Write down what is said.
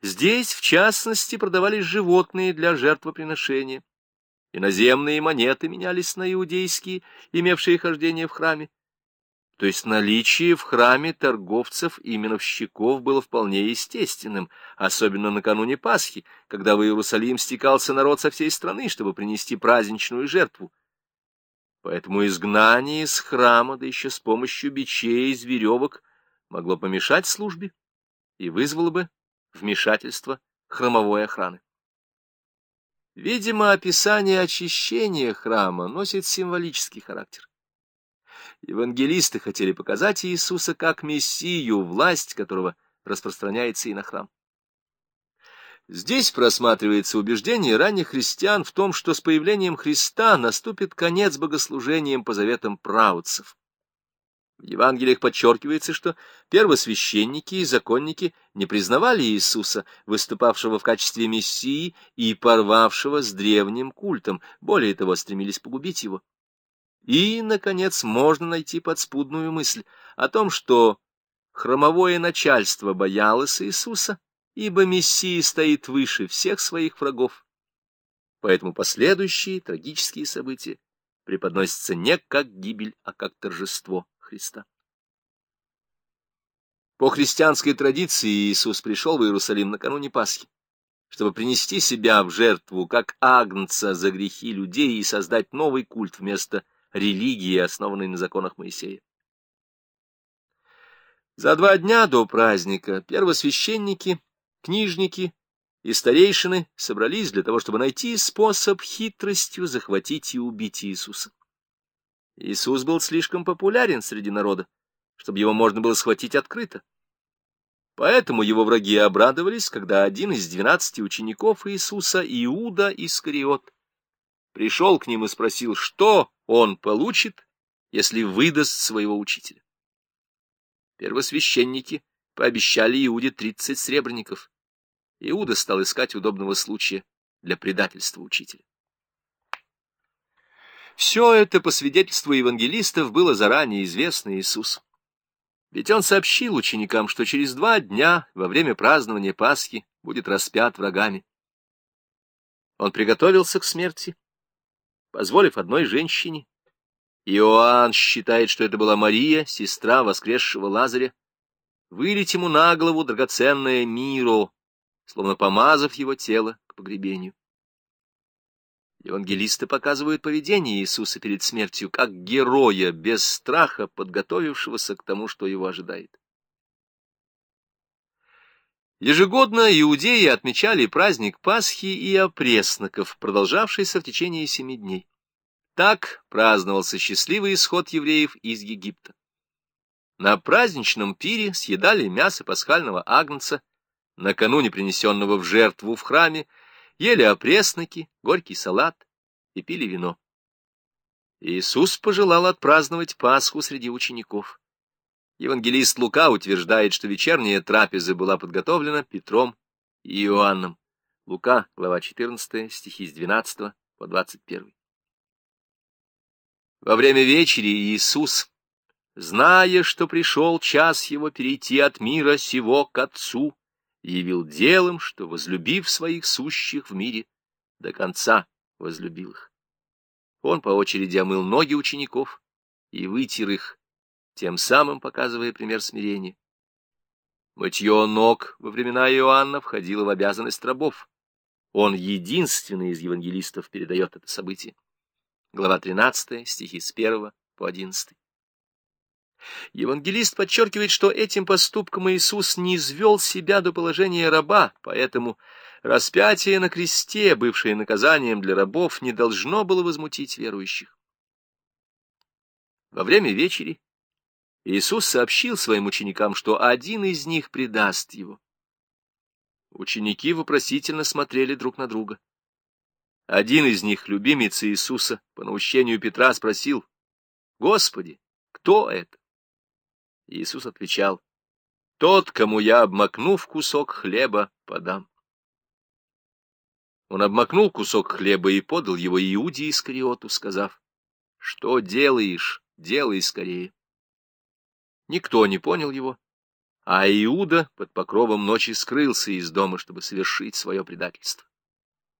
Здесь, в частности, продавались животные для жертвоприношения. Иноземные монеты менялись на иудейские, имевшие хождение в храме. То есть наличие в храме торговцев и миновщиков было вполне естественным, особенно накануне Пасхи, когда в Иерусалим стекался народ со всей страны, чтобы принести праздничную жертву. Поэтому изгнание из храма, да еще с помощью бичей из веревок, могло помешать службе и вызвало бы вмешательство храмовой охраны. Видимо, описание очищения храма носит символический характер. Евангелисты хотели показать Иисуса как Мессию, власть которого распространяется и на храм. Здесь просматривается убеждение ранних христиан в том, что с появлением Христа наступит конец богослужениям по заветам правоцев. В Евангелиях подчеркивается, что первосвященники и законники не признавали Иисуса, выступавшего в качестве Мессии и порвавшего с древним культом, более того, стремились погубить его. И, наконец, можно найти подспудную мысль о том, что хромовое начальство боялось Иисуса, ибо Мессия стоит выше всех своих врагов. Поэтому последующие трагические события преподносятся не как гибель, а как торжество Христа. По христианской традиции Иисус пришел в Иерусалим накануне Пасхи, чтобы принести себя в жертву как агнца за грехи людей и создать новый культ вместо религии, основанной на законах Моисея. За два дня до праздника первосвященники, книжники и старейшины собрались для того, чтобы найти способ хитростью захватить и убить Иисуса. Иисус был слишком популярен среди народа, чтобы его можно было схватить открыто. Поэтому его враги обрадовались, когда один из двенадцати учеников Иисуса, Иуда Искариот, пришел к ним и спросил, что он получит, если выдаст своего учителя. Первосвященники пообещали Иуде тридцать сребреников. Иуда стал искать удобного случая для предательства учителя. Все это, по свидетельству евангелистов, было заранее известно Иисусу. Ведь он сообщил ученикам, что через два дня, во время празднования Пасхи, будет распят врагами. Он приготовился к смерти позволив одной женщине. Иоанн считает, что это была Мария, сестра воскресшего Лазаря, вылить ему на голову драгоценное миро, словно помазав его тело к погребению. Евангелисты показывают поведение Иисуса перед смертью как героя, без страха, подготовившегося к тому, что его ожидает. Ежегодно иудеи отмечали праздник Пасхи и опресноков, продолжавшийся в течение семи дней. Так праздновался счастливый исход евреев из Египта. На праздничном пире съедали мясо пасхального агнца, накануне принесенного в жертву в храме, ели опресноки, горький салат и пили вино. Иисус пожелал отпраздновать Пасху среди учеников. Евангелист Лука утверждает, что вечерняя трапеза была подготовлена Петром и Иоанном. Лука, глава 14, стихи с 12 по 21. Во время вечери Иисус, зная, что пришел час его перейти от мира сего к Отцу, явил делом, что, возлюбив своих сущих в мире, до конца возлюбил их. Он по очереди омыл ноги учеников и вытер их, тем самым показывая пример смирения. Мытье ног во времена Иоанна входило в обязанность рабов. Он единственный из евангелистов передает это событие. Глава 13, стихи с 1 по 11. Евангелист подчеркивает, что этим поступком Иисус не извел себя до положения раба, поэтому распятие на кресте, бывшее наказанием для рабов, не должно было возмутить верующих. Во время вечери Иисус сообщил своим ученикам, что один из них предаст его. Ученики вопросительно смотрели друг на друга. Один из них, любимец Иисуса, по наущению Петра спросил, «Господи, кто это?» Иисус отвечал, «Тот, кому я, обмакнув кусок хлеба, подам». Он обмакнул кусок хлеба и подал его Иуде Искариоту, сказав, «Что делаешь? Делай скорее». Никто не понял его, а Иуда под покровом ночи скрылся из дома, чтобы совершить свое предательство.